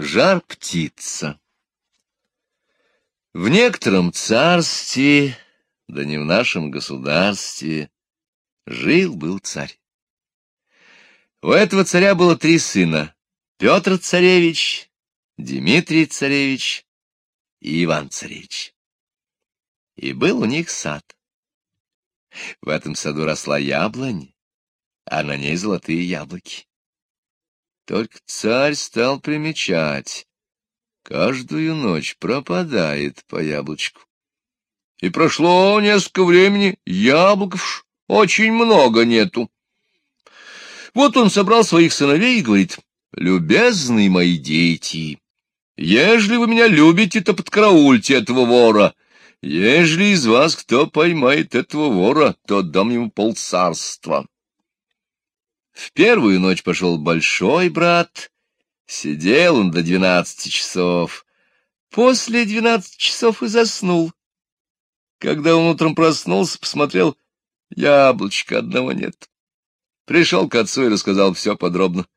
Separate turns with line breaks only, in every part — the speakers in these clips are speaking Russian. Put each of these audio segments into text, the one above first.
Жар птица В некотором царстве, да не в нашем государстве, жил-был царь. У этого царя было три сына — Петр царевич, Дмитрий царевич и Иван царевич. И был у них сад. В этом саду росла яблонь, а на ней золотые яблоки. Только царь стал примечать. Каждую ночь пропадает по яблочку. И прошло несколько времени, яблоков очень много нету. Вот он собрал своих сыновей и говорит, «Любезные мои дети, ежели вы меня любите, то подкараульте этого вора. Ежели из вас кто поймает этого вора, то дам ему полцарства». В первую ночь пошел большой брат. Сидел он до двенадцати часов. После двенадцати часов и заснул. Когда он утром проснулся, посмотрел, яблочка одного нет. Пришел к отцу и рассказал все подробно.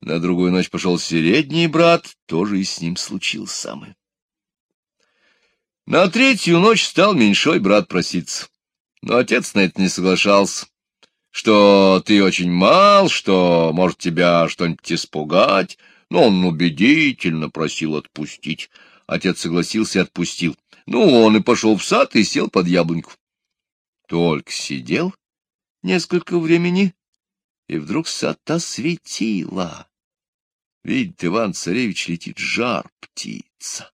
На другую ночь пошел средний брат, тоже и с ним случилось самое. На третью ночь стал меньшой брат проситься, но отец на это не соглашался что ты очень мал, что, может, тебя что-нибудь испугать, но он убедительно просил отпустить. Отец согласился и отпустил. Ну, он и пошел в сад и сел под яблоньку. Только сидел несколько времени, и вдруг сад светила. Видит, Иван-царевич летит жар птица.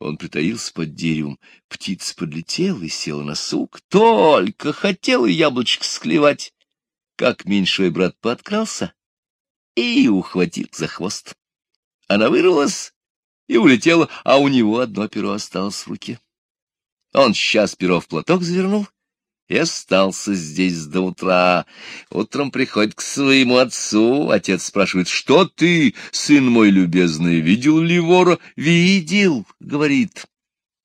Он притаился под деревом, птица подлетела и села на сук, только хотела яблочко склевать как меньшой брат подкрался и ухватил за хвост. Она вырвалась и улетела, а у него одно перо осталось в руке. Он сейчас перо в платок завернул и остался здесь до утра. Утром приходит к своему отцу, отец спрашивает, что ты, сын мой любезный, видел ли вора? Видел, говорит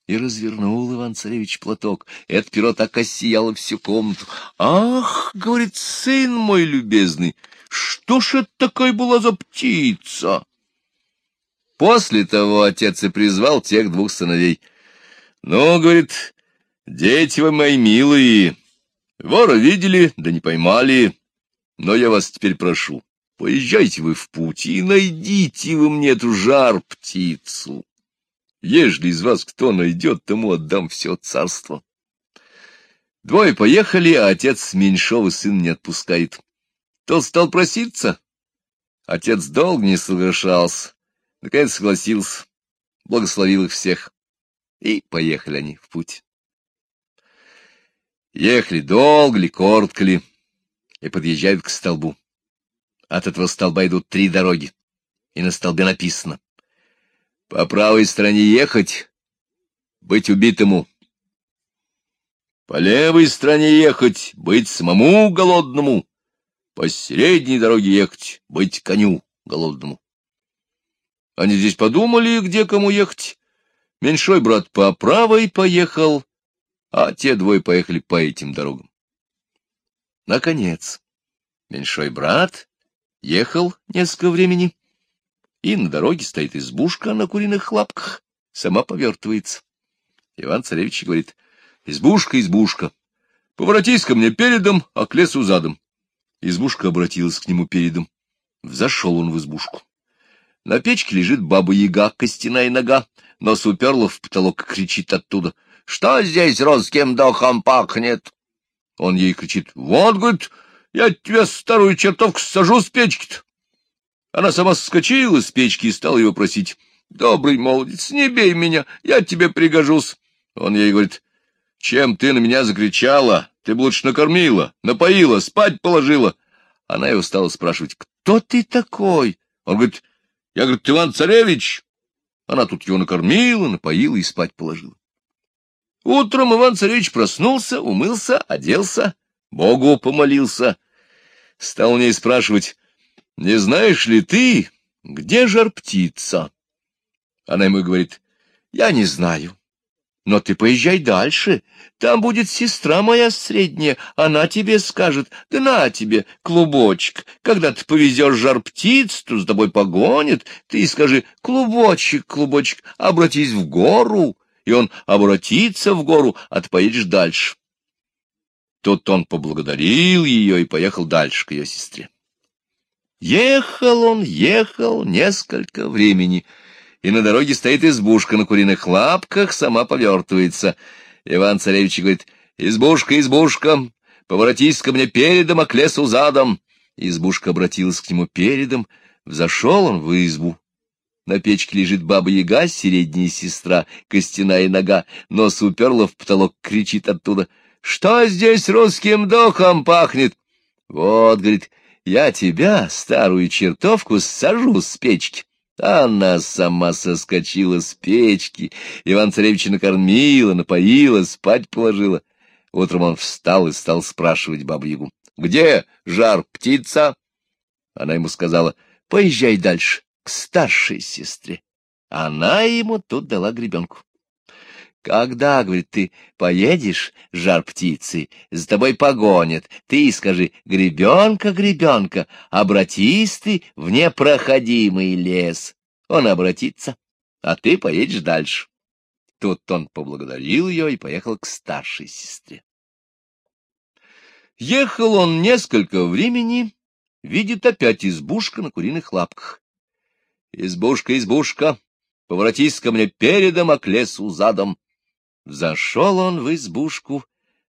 и развернул Иван-царевич платок. Это перо так осияло всю комнату. «Ах, — говорит, — сын мой любезный, что ж это такая была за птица?» После того отец и призвал тех двух сыновей. «Ну, — говорит, — дети вы мои милые, вора видели, да не поймали, но я вас теперь прошу, поезжайте вы в путь и найдите вы мне эту жар-птицу». Ежели из вас кто найдет, тому отдам все царство. Двое поехали, а отец меньшого сын не отпускает. Тот стал проситься. Отец долго не соглашался. Наконец согласился, благословил их всех. И поехали они в путь. Ехали долго ли, коротко ли, и подъезжают к столбу. От этого столба идут три дороги, и на столбе написано по правой стороне ехать, быть убитому. По левой стороне ехать, быть самому голодному. По средней дороге ехать, быть коню голодному. Они здесь подумали, где кому ехать. Меньшой брат по правой поехал, а те двое поехали по этим дорогам. Наконец, меньшой брат ехал несколько времени, и на дороге стоит избушка на куриных лапках, сама повертывается. Иван-царевич говорит, избушка, избушка, поворотись ко мне передом, а к лесу задом. Избушка обратилась к нему передом. Взошел он в избушку. На печке лежит баба-яга, костяная нога, нос уперла в потолок и кричит оттуда. — Что здесь русским дохом пахнет? Он ей кричит. — Вот, говорит, я тебя старую чертовку сажу с печки-то. Она сама соскочила с печки и стала его просить. — Добрый молодец, не бей меня, я тебе пригожусь. Он ей говорит, — Чем ты на меня закричала? Ты бы лучше накормила, напоила, спать положила. Она его стала спрашивать, — Кто ты такой? Он говорит, — Я, говорит, Иван-царевич. Она тут его накормила, напоила и спать положила. Утром Иван-царевич проснулся, умылся, оделся, Богу помолился. Стал у ней спрашивать, не знаешь ли ты, где жар-птица? Она ему говорит, я не знаю, Но ты поезжай дальше. Там будет сестра моя средняя. Она тебе скажет, да на тебе, клубочек. Когда ты повезешь жар птиц, то с тобой погонит. Ты скажи, клубочек, клубочек, обратись в гору. И он обратится в гору, а ты поедешь дальше. Тут он поблагодарил ее и поехал дальше к ее сестре. Ехал он, ехал несколько времени — и на дороге стоит избушка на куриных лапках, сама повертывается. Иван-царевич говорит, «Избушка, избушка, поворотись ко мне передом, а к лесу задом». Избушка обратилась к нему передом, взошел он в избу. На печке лежит баба-яга, средняя сестра, костяная нога, нос уперла в потолок, кричит оттуда, «Что здесь русским духом пахнет?» «Вот, — говорит, — я тебя, старую чертовку, сажу с печки». Она сама соскочила с печки, Иван-царевича накормила, напоила, спать положила. Утром он встал и стал спрашивать бабу-ягу. — Где жар птица? Она ему сказала, — поезжай дальше, к старшей сестре. Она ему тут дала гребенку. Когда, говорит, ты поедешь, жар птицы, за тобой погонят, ты скажи, гребенка, гребенка, обратись ты в непроходимый лес. Он обратится, а ты поедешь дальше. Тут он поблагодарил ее и поехал к старшей сестре. Ехал он несколько времени, видит опять избушка на куриных лапках. Избушка, избушка, поворотись ко мне передом, а к лесу задом. Зашел он в избушку,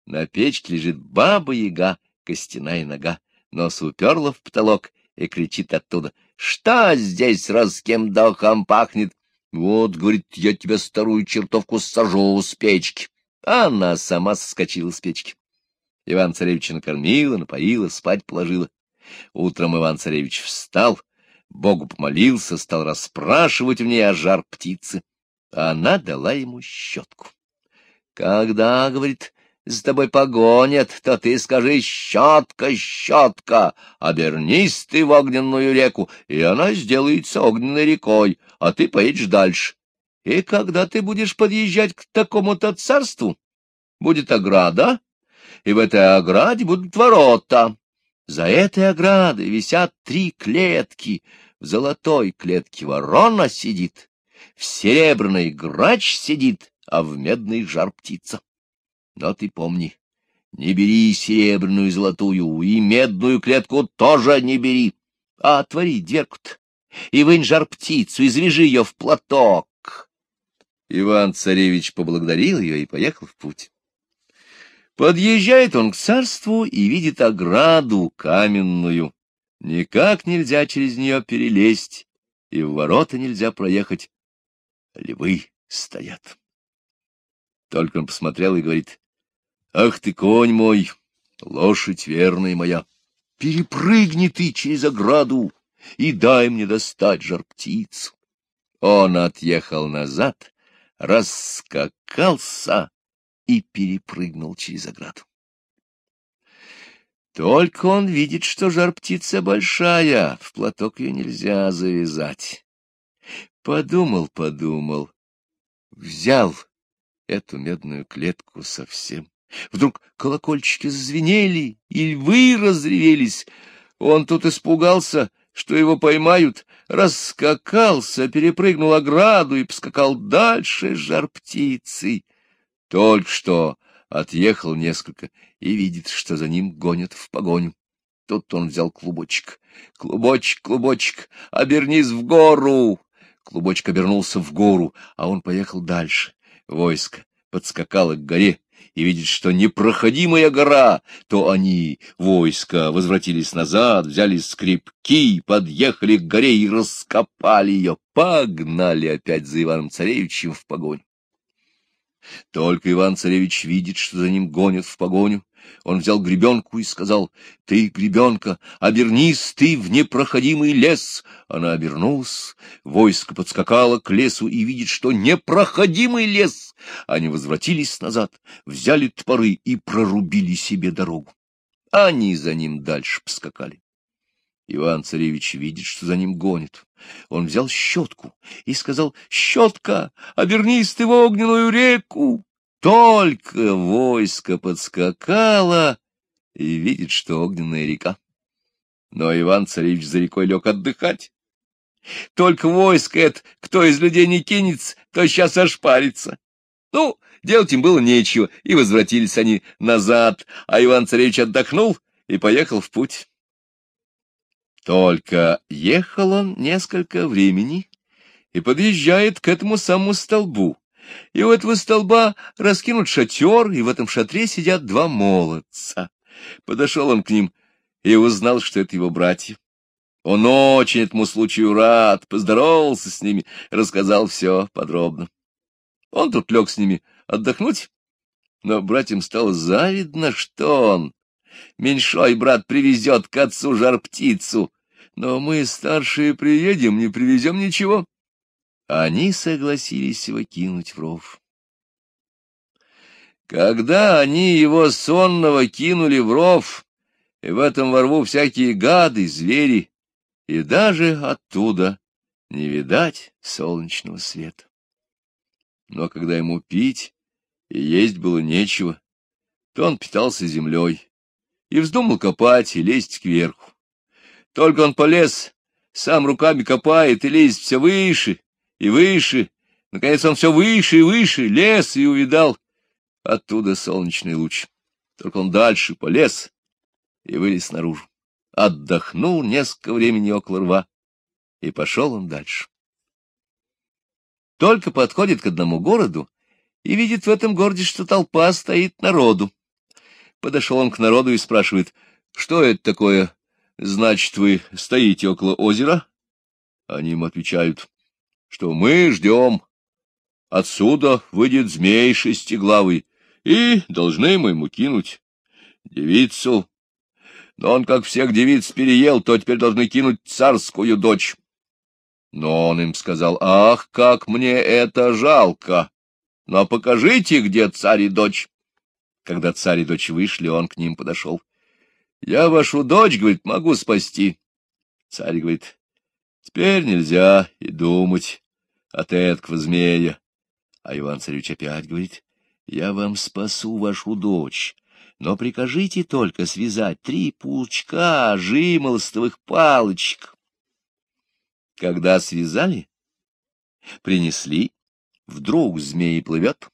на печке лежит баба-яга, костяная нога, нос уперла в потолок и кричит оттуда. «Что здесь русским духом пахнет?» «Вот, — говорит, — я тебя старую чертовку сажу с печки». Она сама соскочила с печки. Иван-царевича накормила, напоила, спать положила. Утром Иван-царевич встал, Богу помолился, стал расспрашивать в ней о жар птицы. А она дала ему щетку. Когда, говорит, за тобой погонят, то ты скажи «щетка, щетка», обернись ты в огненную реку, и она сделается огненной рекой, а ты поедешь дальше. И когда ты будешь подъезжать к такому-то царству, будет ограда, и в этой ограде будут ворота. За этой оградой висят три клетки. В золотой клетке ворона сидит, в серебряной грач сидит, а в медной жар птица. Но ты помни, не бери серебряную и золотую, и медную клетку тоже не бери, а отвори дверку-то и вынь жар птицу, и завяжи ее в платок. Иван-царевич поблагодарил ее и поехал в путь. Подъезжает он к царству и видит ограду каменную. Никак нельзя через нее перелезть, и в ворота нельзя проехать. Львы стоят. Только он посмотрел и говорит, — Ах ты, конь мой, лошадь верная моя, перепрыгни ты через ограду и дай мне достать жар птицу. Он отъехал назад, раскакался и перепрыгнул через ограду. Только он видит, что жар-птица большая, в платок ее нельзя завязать. Подумал, подумал, взял эту медную клетку совсем. Вдруг колокольчики зазвенели, и львы разревелись. Он тут испугался, что его поймают, раскакался, перепрыгнул ограду и поскакал дальше жар птицей. Только что отъехал несколько и видит, что за ним гонят в погоню. Тут он взял клубочек. «Клубочек, клубочек, обернись в гору!» Клубочек обернулся в гору, а он поехал дальше. Войско подскакало к горе и видит, что непроходимая гора, то они, войско, возвратились назад, взяли скрипки, подъехали к горе и раскопали ее, погнали опять за Иваном-царевичем в погоню. Только Иван-царевич видит, что за ним гонят в погоню, он взял гребенку и сказал, — Ты, гребенка, обернись ты в непроходимый лес. Она обернулась, войско подскакало к лесу и видит, что непроходимый лес. Они возвратились назад, взяли топоры и прорубили себе дорогу. Они за ним дальше поскакали. Иван-царевич видит, что за ним гонит. Он взял щетку и сказал, — Щетка, обернись ты в огненную реку. Только войско подскакало и видит, что огненная река. Но Иван-царевич за рекой лег отдыхать. Только войско это, кто из людей не кинется, то сейчас ошпарится. Ну, делать им было нечего, и возвратились они назад, а Иван-царевич отдохнул и поехал в путь. Только ехал он несколько времени и подъезжает к этому самому столбу. И у этого столба раскинут шатер, и в этом шатре сидят два молодца. Подошел он к ним и узнал, что это его братья. Он очень этому случаю рад, поздоровался с ними, рассказал все подробно. Он тут лег с ними отдохнуть, но братьям стало завидно, что он, меньшой брат, привезет к отцу жар-птицу, но мы, старшие, приедем, не привезем ничего. Они согласились его кинуть в ров. Когда они его сонного кинули в ров, и в этом ворву всякие гады, звери, и даже оттуда не видать солнечного света. Но когда ему пить и есть было нечего, то он питался землей и вздумал копать и лезть кверху. Только он полез, сам руками копает и лезет все выше и выше. Наконец он все выше и выше лез и увидал оттуда солнечный луч. Только он дальше полез и вылез наружу. Отдохнул несколько времени около рва, и пошел он дальше. Только подходит к одному городу и видит в этом городе, что толпа стоит народу. Подошел он к народу и спрашивает, что это такое? Значит, вы стоите около озера? Они ему отвечают, что мы ждем. Отсюда выйдет змей шестиглавый, и должны мы ему кинуть девицу. Но он, как всех девиц, переел, то теперь должны кинуть царскую дочь. Но он им сказал, ах, как мне это жалко! Но покажите, где царь и дочь. Когда царь и дочь вышли, он к ним подошел. Я вашу дочь, говорит, могу спасти. Царь говорит, теперь нельзя и думать от эткого змея. А Иван-царевич опять говорит, я вам спасу вашу дочь, но прикажите только связать три пучка жимолостовых палочек. Когда связали, принесли, вдруг змей плывет,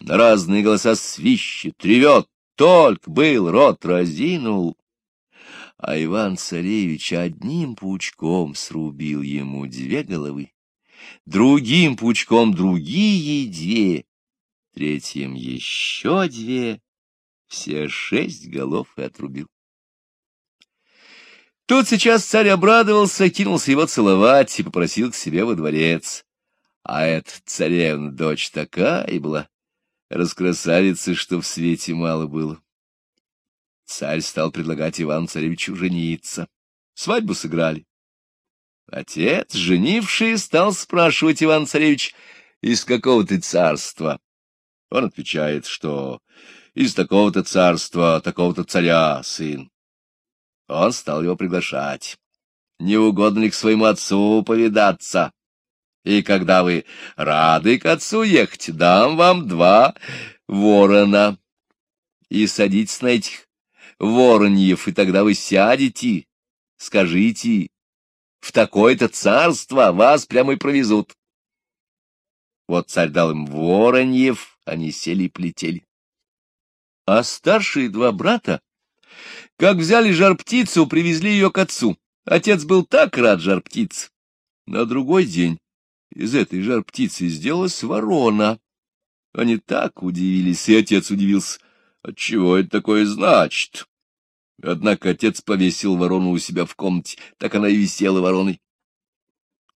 на разные голоса свищет, ревет, только был рот разинул, а Иван-царевич одним пучком срубил ему две головы, другим пучком другие две, третьим еще две, все шесть голов и отрубил. Тут сейчас царь обрадовался, кинулся его целовать и попросил к себе во дворец. А эта царевна дочь такая была, раскрасавица, что в свете мало было. Царь стал предлагать Ивану-царевичу жениться. Свадьбу сыграли. Отец, женивший, стал спрашивать Иван-царевич, из какого ты царства? Он отвечает, что из такого-то царства, такого-то царя сын. Он стал его приглашать. Не угодно ли к своему отцу повидаться? И когда вы рады к отцу ехать, дам вам два ворона. И садитесь на этих вороньев, и тогда вы сядете, скажите, в такое-то царство вас прямо и провезут. Вот царь дал им вороньев, они сели и плетели. А старшие два брата как взяли жар-птицу, привезли ее к отцу. Отец был так рад жар-птице. На другой день из этой жар-птицы сделалась ворона. Они так удивились, и отец удивился. Отчего это такое значит? Однако отец повесил ворону у себя в комнате, так она и висела вороной.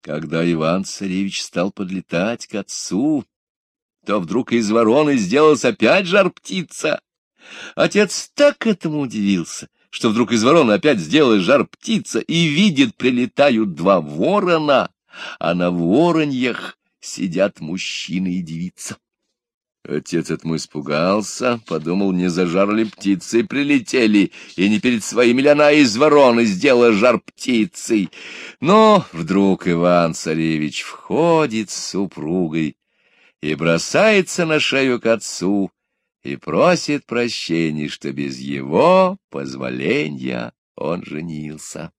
Когда Иван-царевич стал подлетать к отцу, то вдруг из вороны сделалась опять жар-птица. Отец так этому удивился, что вдруг из ворона опять сделалась жар-птица, и видит, прилетают два ворона, а на вороньях сидят мужчина и девица. Отец этому испугался, подумал, не за жар ли птицы прилетели, и не перед своими ли она из вороны сделала жар птицей. Но вдруг Иван-царевич входит с супругой и бросается на шею к отцу и просит прощения, что без его позволения он женился.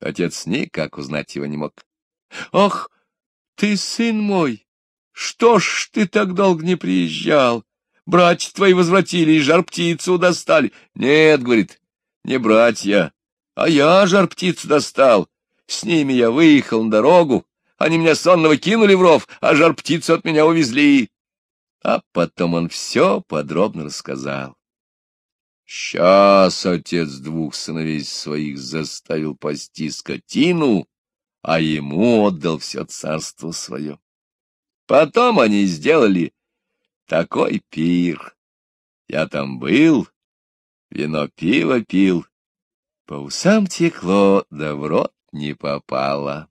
Отец никак узнать его не мог. — Ох, ты, сын мой, что ж ты так долго не приезжал? Братья твои возвратили и жар-птицу достали. — Нет, — говорит, — не братья, а я жар-птицу достал. С ними я выехал на дорогу, они меня сонного кинули в ров, а жар-птицу от меня увезли. А потом он все подробно рассказал. Сейчас отец двух сыновей своих заставил пасти скотину, а ему отдал все царство свое. Потом они сделали такой пир. Я там был, вино пиво пил, по усам текло, да в рот не попало.